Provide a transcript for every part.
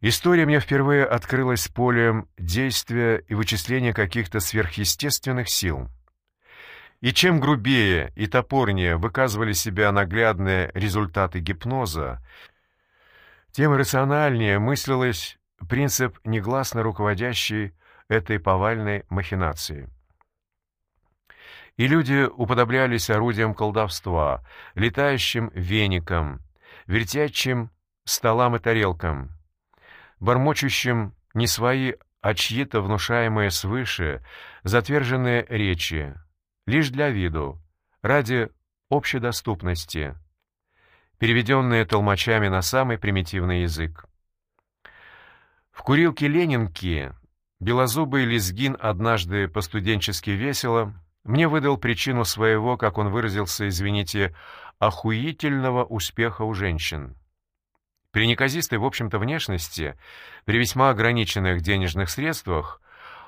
История мне впервые открылась полем действия и вычисления каких-то сверхъестественных сил. И чем грубее и топорнее выказывали себя наглядные результаты гипноза, тем рациональнее мыслилось принцип, негласно руководящий этой повальной махинацией. И люди уподоблялись орудиям колдовства, летающим веникам, вертящим столам и тарелкам, бормочущим не свои, а чьи-то внушаемые свыше, затверженные речи, лишь для виду, ради общедоступности, переведенные толмачами на самый примитивный язык. В курилке Ленинки белозубый лезгин однажды по-студенчески весело мне выдал причину своего, как он выразился, извините, охуительного успеха у женщин. При неказистой, в общем-то, внешности, при весьма ограниченных денежных средствах,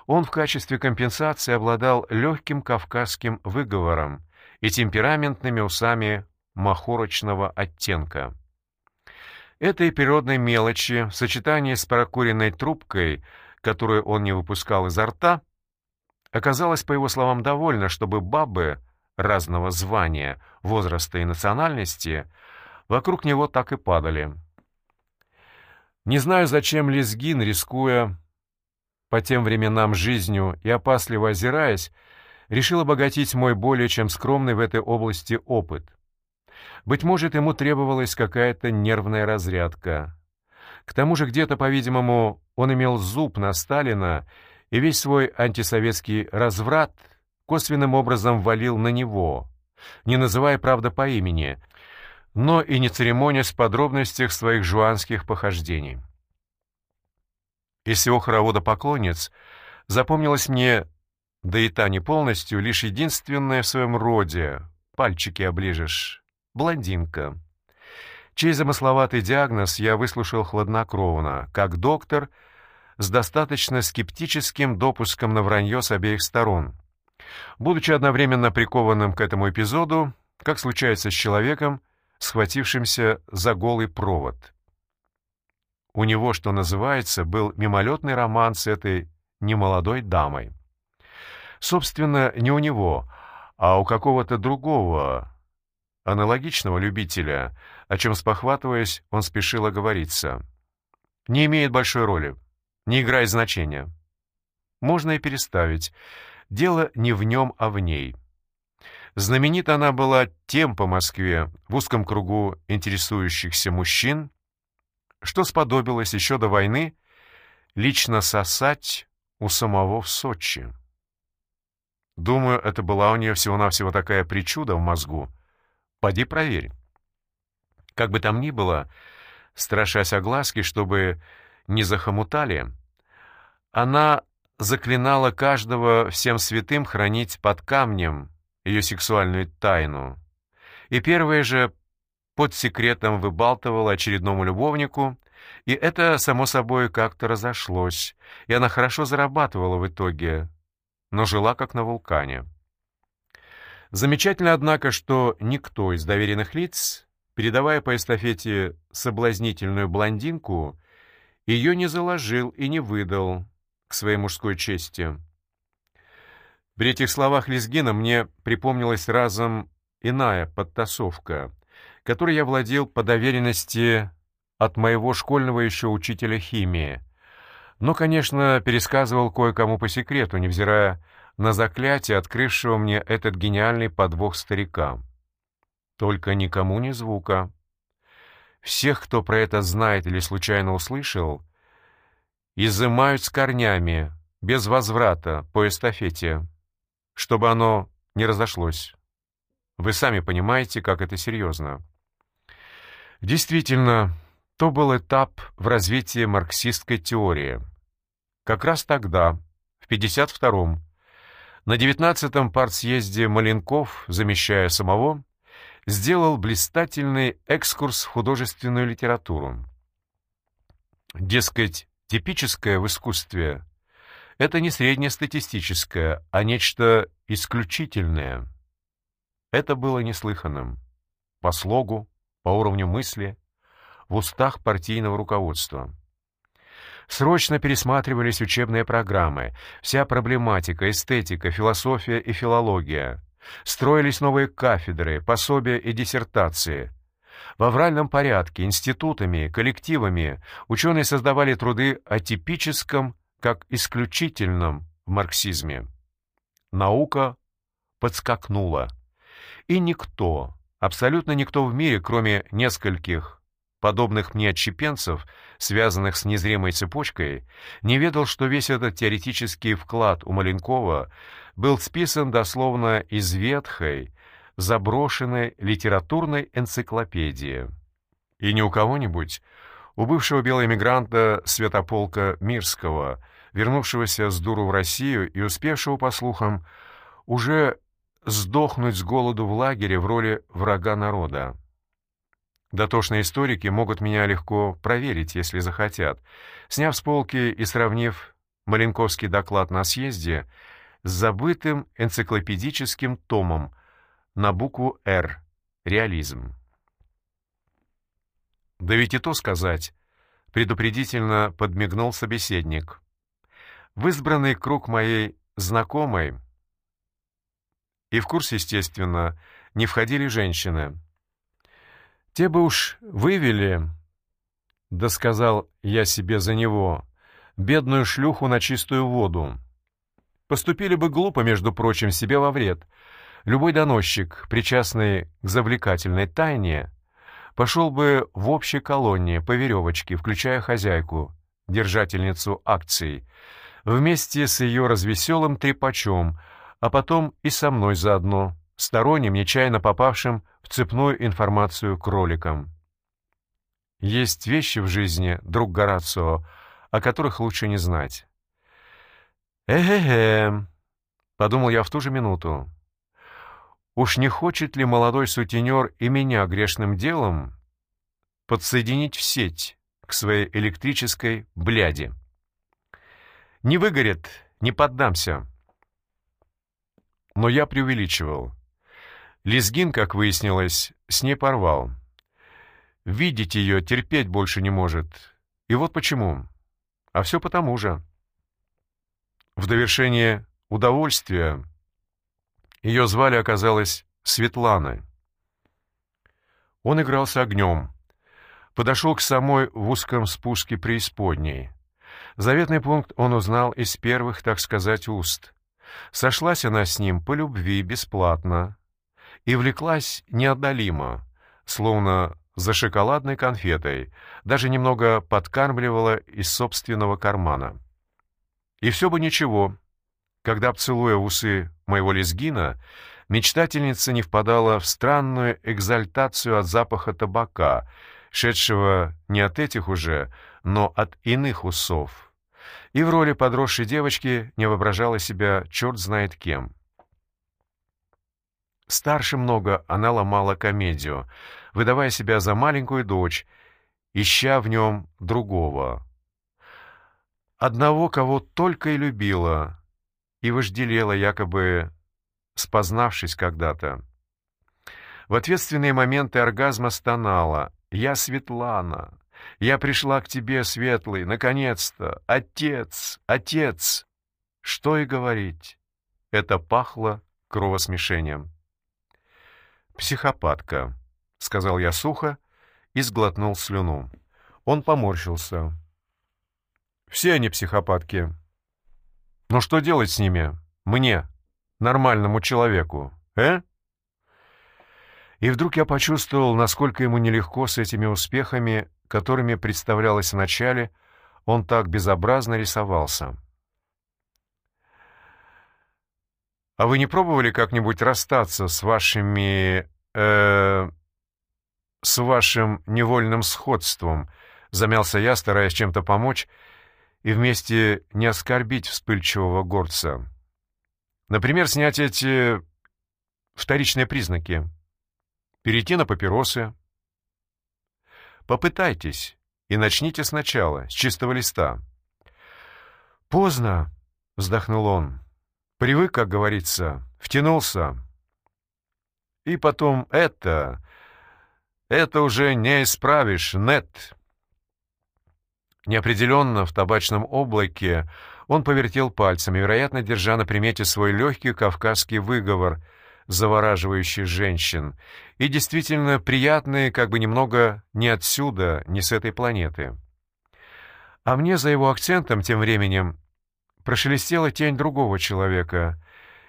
он в качестве компенсации обладал легким кавказским выговором и темпераментными усами махорочного оттенка. Этой природной мелочи в сочетании с прокуренной трубкой, которую он не выпускал изо рта, оказалось, по его словам, довольно, чтобы бабы разного звания, возраста и национальности вокруг него так и падали. Не знаю, зачем Лезгин, рискуя по тем временам жизнью и опасливо озираясь, решил обогатить мой более чем скромный в этой области опыт. Быть может, ему требовалась какая-то нервная разрядка. К тому же где-то, по-видимому, он имел зуб на Сталина, и весь свой антисоветский разврат косвенным образом валил на него, не называя, правда, по имени, но и не церемонясь в подробностях своих жуанских похождений. Из всего хоровода поклонниц запомнилась мне, да и та не полностью, лишь единственная в своем роде, пальчики оближешь, блондинка. Чей замысловатый диагноз я выслушал хладнокровно, как доктор, с достаточно скептическим допуском на вранье с обеих сторон. Будучи одновременно прикованным к этому эпизоду, как случается с человеком, схватившимся за голый провод. У него, что называется, был мимолетный роман с этой немолодой дамой. Собственно, не у него, а у какого-то другого, аналогичного любителя, о чем, спохватываясь, он спешил оговориться. Не имеет большой роли, не играет значения. Можно и переставить. Дело не в нем, а в ней. Знаменита она была тем по Москве, в узком кругу интересующихся мужчин, что сподобилось еще до войны лично сосать у самого в Сочи. Думаю, это была у нее всего-навсего такая причуда в мозгу. Поди проверь. Как бы там ни было, страшась огласки, чтобы не захомутали, она заклинала каждого всем святым хранить под камнем ее сексуальную тайну. И первое же под секретом выбалтывал очередному любовнику, и это, само собой, как-то разошлось, и она хорошо зарабатывала в итоге, но жила как на вулкане. Замечательно, однако, что никто из доверенных лиц, передавая по эстафете соблазнительную блондинку, ее не заложил и не выдал к своей мужской чести. При этих словах Лезгина мне припомнилась разом иная подтасовка, которой я владел по доверенности от моего школьного еще учителя химии. Но, конечно, пересказывал кое-кому по секрету, невзирая на заклятие, открывшего мне этот гениальный подвох старика. Только никому ни звука. Всех, кто про это знает или случайно услышал, изымают с корнями, без возврата, по эстафете чтобы оно не разошлось. Вы сами понимаете, как это серьезно. Действительно, то был этап в развитии марксистской теории. Как раз тогда, в 52-м, на 19-м партсъезде Маленков, замещая самого, сделал блистательный экскурс в художественную литературу. Дескать, типическое в искусстве это не среднестатистическое, а нечто исключительное. Это было неслыханным. По слогу, по уровню мысли, в устах партийного руководства. Срочно пересматривались учебные программы, вся проблематика, эстетика, философия и филология. Строились новые кафедры, пособия и диссертации. В авральном порядке, институтами, коллективами ученые создавали труды о типическом как исключительном в марксизме. Наука подскакнула. И никто, абсолютно никто в мире, кроме нескольких подобных мне отщепенцев, связанных с незримой цепочкой, не ведал, что весь этот теоретический вклад у Маленкова был списан дословно из ветхой, заброшенной литературной энциклопедии. И не у кого-нибудь, у бывшего белого эмигранта Святополка Мирского, вернувшегося с дуру в Россию и успевшего, по слухам, уже сдохнуть с голоду в лагере в роли врага народа. Дотошные историки могут меня легко проверить, если захотят, сняв с полки и сравнив Маленковский доклад на съезде с забытым энциклопедическим томом на букву «Р» — «Реализм». Да ведь и то сказать, предупредительно подмигнул собеседник. В избранный круг моей знакомой и в курс, естественно, не входили женщины. Те бы уж вывели, да сказал я себе за него, бедную шлюху на чистую воду. Поступили бы глупо, между прочим, себе во вред. Любой доносчик, причастный к завлекательной тайне, пошел бы в общей колонне по веревочке, включая хозяйку, держательницу акций, вместе с ее развеселым трепачом, а потом и со мной заодно, сторонним, нечаянно попавшим в цепную информацию кроликом. Есть вещи в жизни, друг Горацио, о которых лучше не знать. «Э-э-э», — подумал я в ту же минуту. «Уж не хочет ли молодой сутенер и меня грешным делом подсоединить в сеть к своей электрической бляди?» «Не выгорит, не поддамся». Но я преувеличивал. Лезгин, как выяснилось, с ней порвал. Видеть ее терпеть больше не может. И вот почему. А все потому же. В довершение удовольствия ее звали, оказалось, Светлана. Он игрался огнем. Подошел к самой в узком спуске преисподней. Заветный пункт он узнал из первых, так сказать, уст. Сошлась она с ним по любви, бесплатно, и влеклась неотдалимо, словно за шоколадной конфетой, даже немного подкармливала из собственного кармана. И все бы ничего, когда, целуя усы моего лезгина, мечтательница не впадала в странную экзальтацию от запаха табака, шедшего не от этих уже, но от иных усов и в роли подросшей девочки не воображала себя черт знает кем. Старше много она ломала комедию, выдавая себя за маленькую дочь, ища в нем другого. Одного, кого только и любила, и вожделела, якобы спознавшись когда-то. В ответственные моменты оргазма стонала «Я Светлана, я пришла к тебе, Светлый, наконец-то! Отец! Отец!» Что и говорить. Это пахло кровосмешением. «Психопатка», — сказал я сухо и сглотнул слюну. Он поморщился. «Все они психопатки. Но что делать с ними? Мне, нормальному человеку, э?» И вдруг я почувствовал, насколько ему нелегко с этими успехами которыми представлялось вначале, он так безобразно рисовался. «А вы не пробовали как-нибудь расстаться с вашими... Э, с вашим невольным сходством?» — замялся я, стараясь чем-то помочь и вместе не оскорбить вспыльчивого горца. «Например, снять эти вторичные признаки. Перейти на папиросы, Попытайтесь и начните сначала, с чистого листа. «Поздно», — вздохнул он. «Привык, как говорится, втянулся. И потом это... Это уже не исправишь, нет». Неопределенно в табачном облаке он повертел пальцами, вероятно, держа на примете свой легкий кавказский выговор, завораживающий женщин, и действительно приятный, как бы немного не отсюда, не с этой планеты. А мне за его акцентом тем временем прошелестела тень другого человека,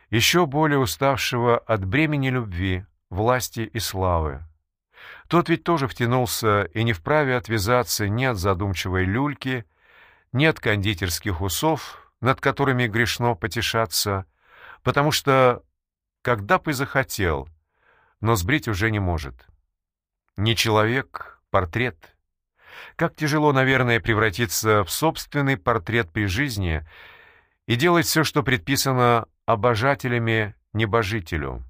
еще более уставшего от бремени любви, власти и славы. Тот ведь тоже втянулся и не вправе отвязаться ни от задумчивой люльки, ни от кондитерских усов, над которыми грешно потешаться, потому что, когда бы захотел, но сбрить уже не может. Не человек, портрет. Как тяжело, наверное, превратиться в собственный портрет при жизни и делать все, что предписано обожателями небожителю.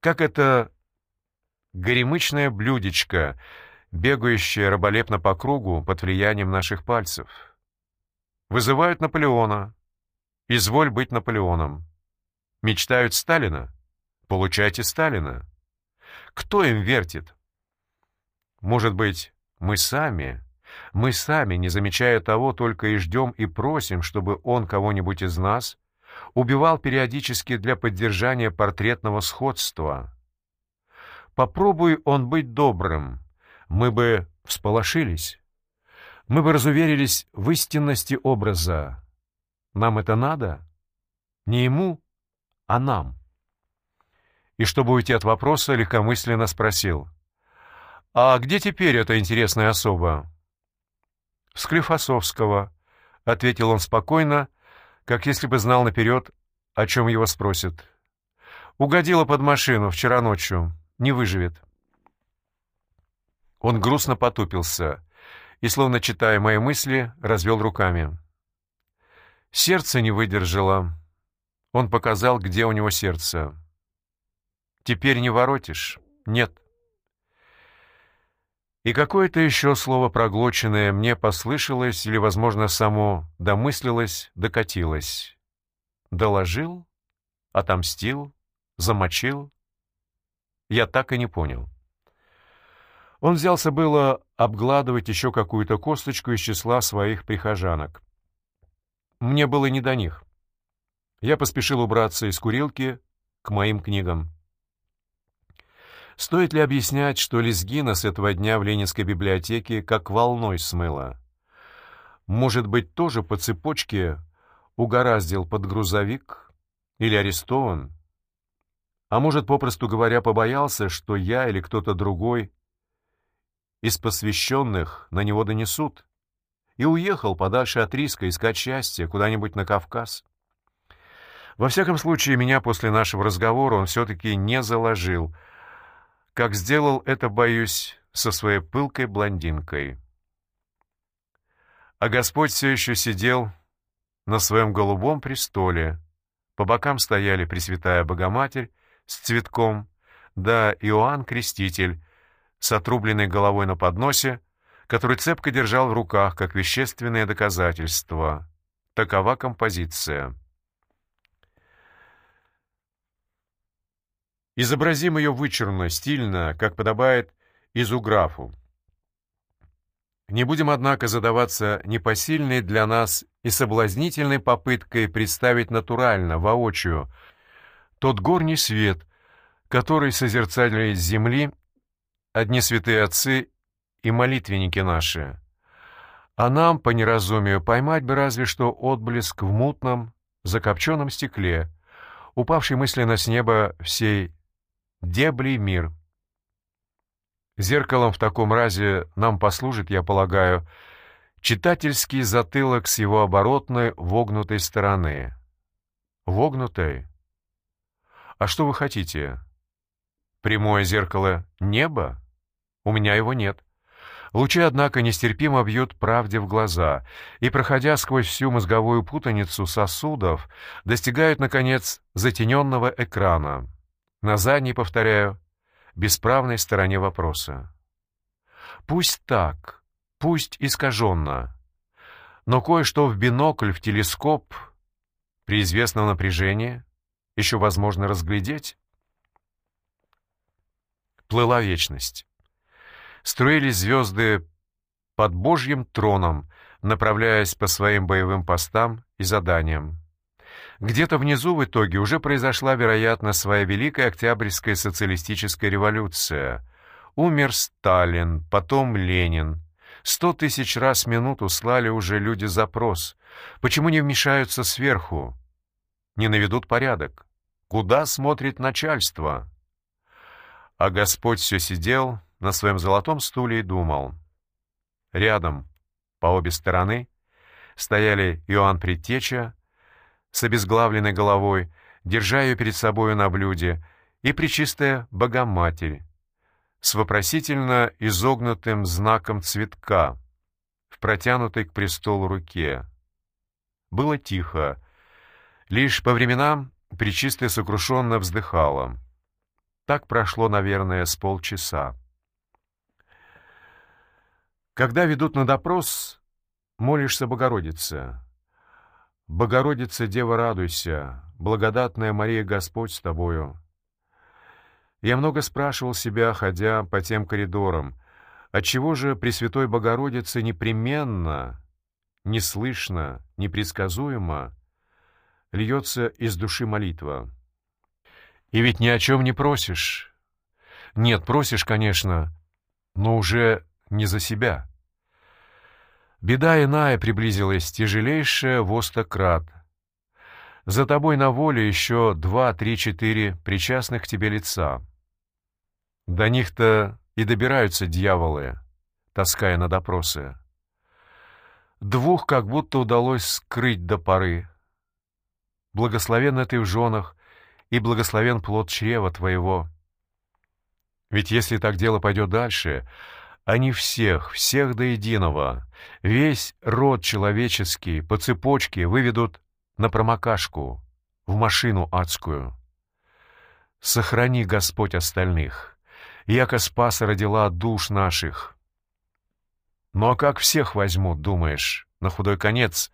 Как это горемычное блюдечко, бегающее раболепно по кругу под влиянием наших пальцев. Вызывают Наполеона. Изволь быть Наполеоном. Мечтают Сталина. Получайте Сталина. Кто им вертит? Может быть, мы сами, мы сами, не замечая того, только и ждем и просим, чтобы он кого-нибудь из нас убивал периодически для поддержания портретного сходства. Попробуй он быть добрым, мы бы всполошились, мы бы разуверились в истинности образа. Нам это надо? Не ему, а нам. И чтобы уйти от вопроса, легкомысленно спросил. «А где теперь эта интересная особа?» «Склифосовского», — ответил он спокойно, как если бы знал наперед, о чем его спросят. «Угодила под машину вчера ночью. Не выживет». Он грустно потупился и, словно читая мои мысли, развел руками. Сердце не выдержало. Он показал, где у него сердце. «Теперь не воротишь? Нет». И какое-то еще слово проглоченное мне послышалось или, возможно, само домыслилось, докатилось. Доложил, отомстил, замочил. Я так и не понял. Он взялся было обгладывать еще какую-то косточку из числа своих прихожанок. Мне было не до них. Я поспешил убраться из курилки к моим книгам. Стоит ли объяснять, что Лезгина с этого дня в Ленинской библиотеке как волной смыла? Может быть, тоже по цепочке угораздил под грузовик или арестован? А может, попросту говоря, побоялся, что я или кто-то другой из посвященных на него донесут, и уехал подальше от риска искать счастье куда-нибудь на Кавказ? Во всяком случае, меня после нашего разговора он все-таки не заложил — как сделал это, боюсь, со своей пылкой блондинкой. А Господь все еще сидел на своем голубом престоле. По бокам стояли Пресвятая Богоматерь с цветком, да Иоанн Креститель с отрубленной головой на подносе, который цепко держал в руках как вещественное доказательство. Такова композиция. Изобразим ее вычурно, стильно, как подобает изуграфу. Не будем, однако, задаваться непосильной для нас и соблазнительной попыткой представить натурально, воочию, тот горний свет, который созерцали с земли одни святые отцы и молитвенники наши. А нам, по неразумию, поймать бы разве что отблеск в мутном, закопченном стекле, упавший мысленно с неба всей Дебли мир. Зеркалом в таком разе нам послужит, я полагаю, читательский затылок с его оборотной вогнутой стороны. Вогнутой? А что вы хотите? Прямое зеркало неба? У меня его нет. Лучи, однако, нестерпимо бьют правде в глаза, и, проходя сквозь всю мозговую путаницу сосудов, достигают, наконец, затененного экрана на задней, повторяю, бесправной стороне вопроса. Пусть так, пусть искаженно, но кое-что в бинокль, в телескоп при известном напряжении еще возможно разглядеть. Плыла вечность. Струились звезды под Божьим троном, направляясь по своим боевым постам и заданиям. Где-то внизу в итоге уже произошла, вероятно, своя Великая Октябрьская социалистическая революция. Умер Сталин, потом Ленин. Сто тысяч раз в минуту слали уже люди запрос. Почему не вмешаются сверху? Не наведут порядок? Куда смотрит начальство? А Господь все сидел на своем золотом стуле и думал. Рядом, по обе стороны, стояли Иоанн Предтеча с обезглавленной головой, держа ее перед собою на блюде, и Пречистая Богоматерь с вопросительно изогнутым знаком цветка в протянутой к престолу руке. Было тихо. Лишь по временам Пречистая сокрушенно вздыхала. Так прошло, наверное, с полчаса. Когда ведут на допрос, молишься Богородице. Богородица, Дева, радуйся, благодатная Мария, Господь с тобою. Я много спрашивал себя, ходя по тем коридорам, отчего же Пресвятой Богородице непременно, неслышно, непредсказуемо льется из души молитва. И ведь ни о чем не просишь. Нет, просишь, конечно, но уже не за себя. Беда иная приблизилась, тяжелейшая в остократ. За тобой на воле еще два, три, четыре причастных к тебе лица. До них-то и добираются дьяволы, таская на допросы. Двух как будто удалось скрыть до поры. Благословенна ты в женах, и благословен плод чрева твоего. Ведь если так дело пойдет дальше, они всех, всех до единого, весь род человеческий по цепочке выведут на промокашку, в машину адскую. Сохрани, Господь, остальных, яко спаса родила душ наших. Ну а как всех возьмут, думаешь, на худой конец?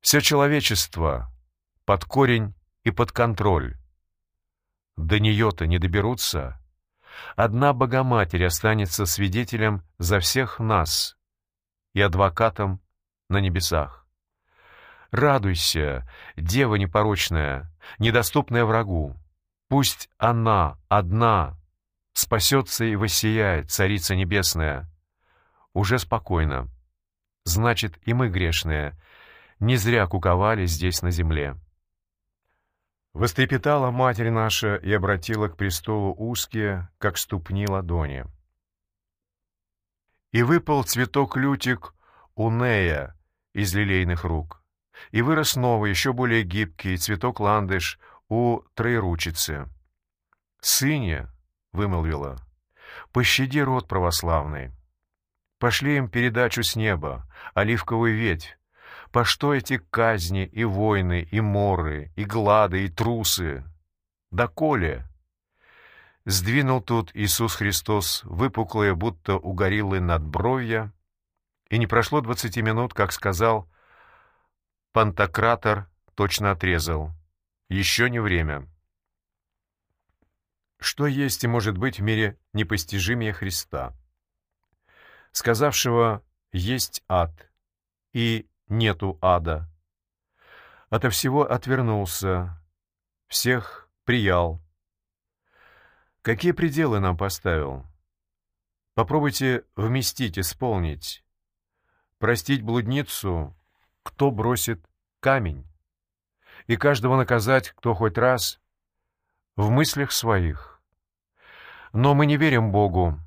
Все человечество под корень и под контроль. До нее-то не доберутся. Одна Богоматерь останется свидетелем за всех нас и адвокатом на небесах. Радуйся, Дева непорочная, недоступная врагу. Пусть она одна спасется и воссияет, Царица Небесная. Уже спокойно. Значит, и мы грешные, не зря куковали здесь на земле. Вострепетала Матерь наша и обратила к престолу узкие, как ступни ладони. И выпал цветок-лютик у Нея из лилейных рук, и вырос новый, еще более гибкий цветок-ландыш у троеручицы. «Сыне», — вымолвила, — «пощади род православный. Пошли им передачу с неба, оливковую ветвь, по что эти казни и войны, и моры, и глады, и трусы? Да коли? Сдвинул тут Иисус Христос выпуклые, будто у гориллы надбровья, и не прошло двадцати минут, как сказал, Пантократор точно отрезал. Еще не время. Что есть и может быть в мире непостижимее Христа, сказавшего «есть ад» и нету ада. Ото всего отвернулся, всех приял. Какие пределы нам поставил? Попробуйте вместить, исполнить. Простить блудницу, кто бросит камень. И каждого наказать, кто хоть раз, в мыслях своих. Но мы не верим Богу,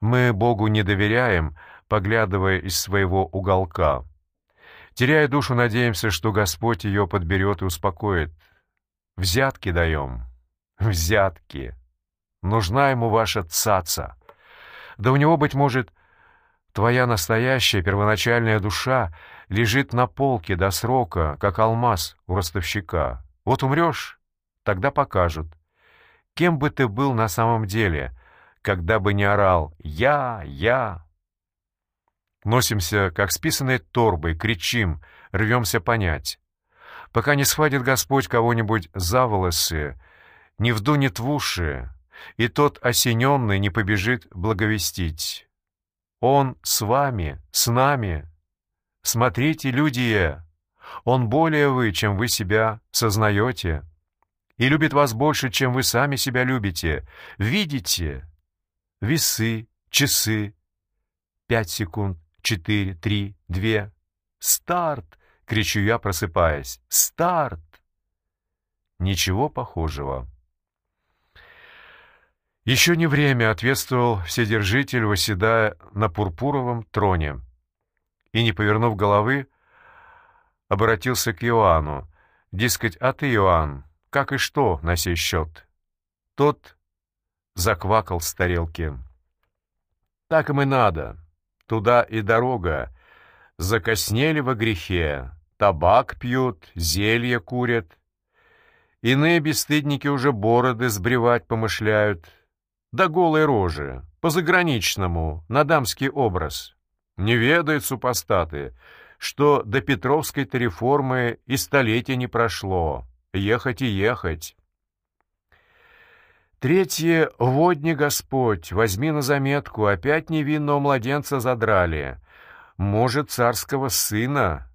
мы Богу не доверяем, поглядывая из своего уголка. Теряя душу, надеемся, что Господь ее подберет и успокоит. Взятки даем. Взятки. Нужна ему ваша цаца. Да у него, быть может, твоя настоящая первоначальная душа лежит на полке до срока, как алмаз у ростовщика. Вот умрешь, тогда покажут. Кем бы ты был на самом деле, когда бы не орал «Я! Я!» Носимся, как списанной торбой, кричим, рвемся понять. Пока не схватит Господь кого-нибудь за волосы, не вдунет в уши, и тот осененный не побежит благовестить. Он с вами, с нами, Смотрите, люди, он более вы, чем вы себя сознаете, и любит вас больше, чем вы сами себя любите. Видите? Весы, часы. Пять секунд, четыре, три, две. Старт! — кричу я, просыпаясь. Старт! Ничего похожего. Еще не время ответствовал Вседержитель, восседая на пурпуровом троне. И, не повернув головы, обратился к Иоанну. Дескать, а ты, Иоанн, как и что на сей счет? Тот заквакал с тарелки. Так им и надо. Туда и дорога. Закоснели во грехе. Табак пьют, зелье курят. Иные бесстыдники уже бороды сбривать помышляют. Да голой рожи, по-заграничному, на дамский образ. Не ведают супостаты, что до Петровской-то реформы и столетия не прошло. Ехать и ехать. Третье — «Водни Господь, возьми на заметку, опять невинного младенца задрали. Может, царского сына?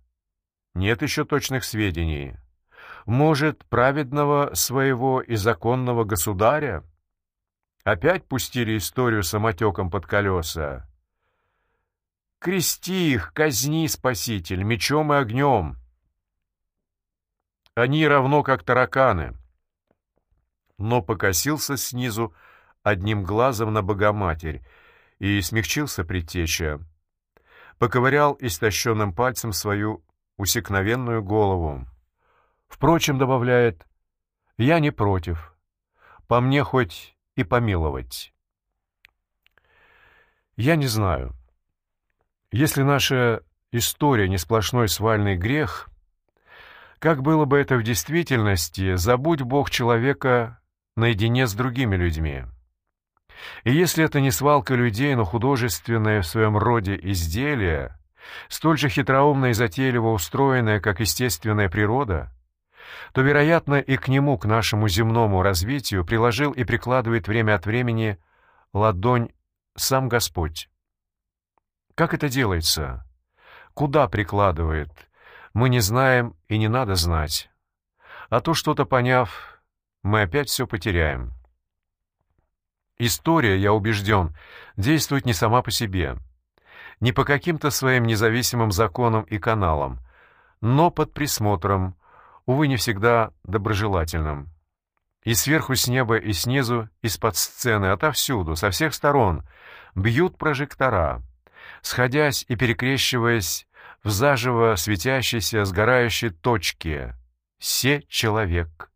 Нет еще точных сведений. Может, праведного своего и законного государя? Опять пустили историю самотеком под колеса. Крести их, казни, Спаситель, мечом и огнем. Они равно как тараканы. Но покосился снизу одним глазом на Богоматерь и смягчился предтеча. Поковырял истощенным пальцем свою усекновенную голову. Впрочем, добавляет, «Я не против. По мне хоть и помиловать». Я не знаю. Если наша история не сплошной свальный грех, как было бы это в действительности, забудь Бог человека наедине с другими людьми. И если это не свалка людей, но художественное в своем роде изделие, столь же хитроумно и затейливо устроенное, как естественная природа, то, вероятно, и к нему, к нашему земному развитию, приложил и прикладывает время от времени ладонь сам Господь. Как это делается? Куда прикладывает? Мы не знаем и не надо знать. А то что-то поняв, мы опять все потеряем. История, я убежден, действует не сама по себе, не по каким-то своим независимым законам и каналам, но под присмотром, увы, не всегда доброжелательным. И сверху с неба, и снизу, из-под сцены, отовсюду, со всех сторон бьют прожектора — сходясь и перекрещиваясь в заживо светящейся сгорающей точке. Се человек.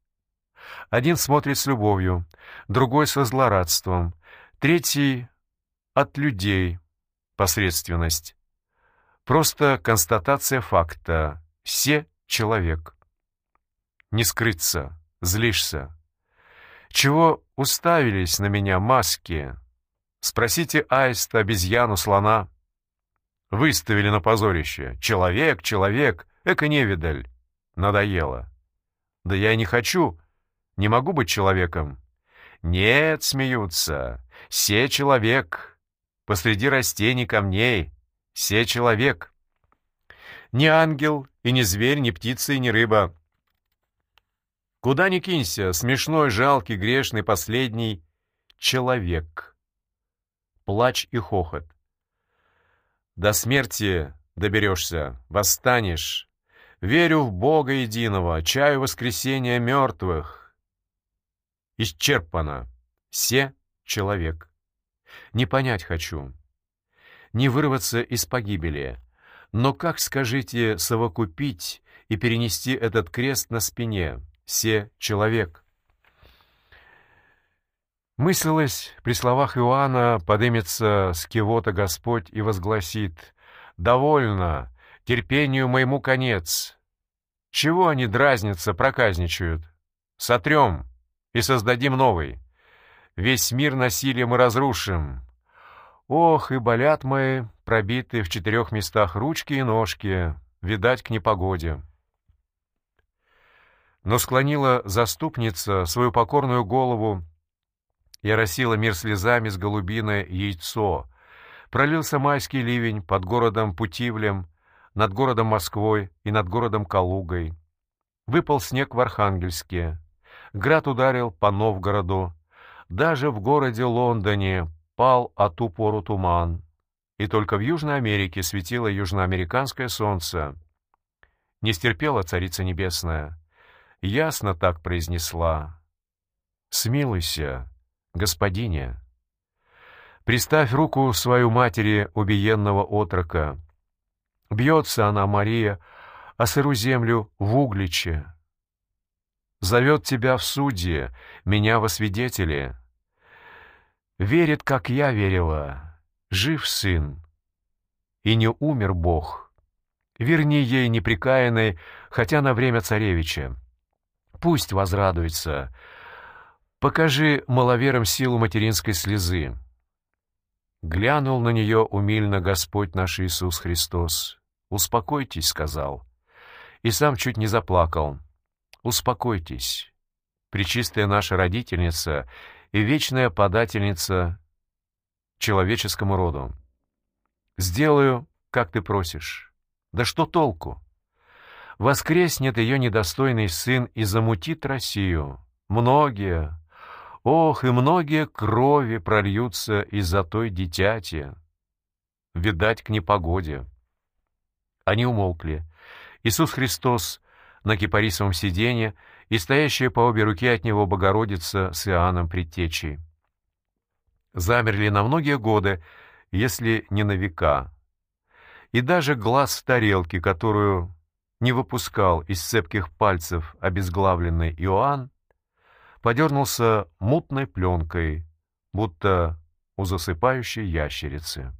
Один смотрит с любовью, другой со злорадством, третий — от людей, посредственность. Просто констатация факта. Се человек. Не скрыться, злишься. Чего уставились на меня маски? Спросите аиста, обезьяну, слона. Выставили на позорище. Человек, человек, эко-невидаль. Надоело. Да я не хочу, не могу быть человеком. Нет, смеются. Се человек. Посреди растений, камней. Се человек. Не ангел и не зверь, не птица и не рыба. Куда ни кинься, смешной, жалкий, грешный, последний человек. Плач и хохот. До смерти доберешься, восстанешь. Верю в Бога единого, чаю воскресения мертвых. Исчерпано. Все человек. Не понять хочу. Не вырваться из погибели. Но как, скажите, совокупить и перенести этот крест на спине? Все человек. Мыслилось, при словах Иоанна подымется с кивота Господь и возгласит «Довольно, терпению моему конец». Чего они дразнятся, проказничают? Сотрем и создадим новый. Весь мир насилием и разрушим. Ох, и болят мои, пробитые в четырех местах ручки и ножки, видать, к непогоде. Но склонила заступница свою покорную голову и оросило мир слезами с голубиное яйцо. Пролился майский ливень под городом Путивлем, над городом Москвой и над городом Калугой. Выпал снег в Архангельске. Град ударил по Новгороду. Даже в городе Лондоне пал от ту пору туман. И только в Южной Америке светило южноамериканское солнце. Не стерпела Царица Небесная. Ясно так произнесла. «Смилуйся, господине». Приставь руку свою матери убиенного отрока. Бьется она, Мария, о сыру землю в Угличе. Зовет тебя в судье, меня во свидетели. Верит, как я верила, жив сын, и не умер Бог. Верни ей неприкаянной, хотя на время царевича. Пусть возрадуется. Покажи маловерам силу материнской слезы. Глянул на нее умильно Господь наш Иисус Христос. «Успокойтесь», — сказал. И сам чуть не заплакал. «Успокойтесь. Пречистая наша родительница и вечная подательница человеческому роду. Сделаю, как ты просишь. Да что толку? Воскреснет ее недостойный сын и замутит Россию. Многие, Ох, и многие крови прольются из-за той дитяти. Видать, к непогоде. Они умолкли. Иисус Христос на кипарисовом сиденье и стоящая по обе руки от него Богородица с Иоанном Предтечей. Замерли на многие годы, если не на века. И даже глаз в тарелке, которую не выпускал из цепких пальцев обезглавленный Иоанн, подернулся мутной пленкой, будто у засыпающей ящерицы.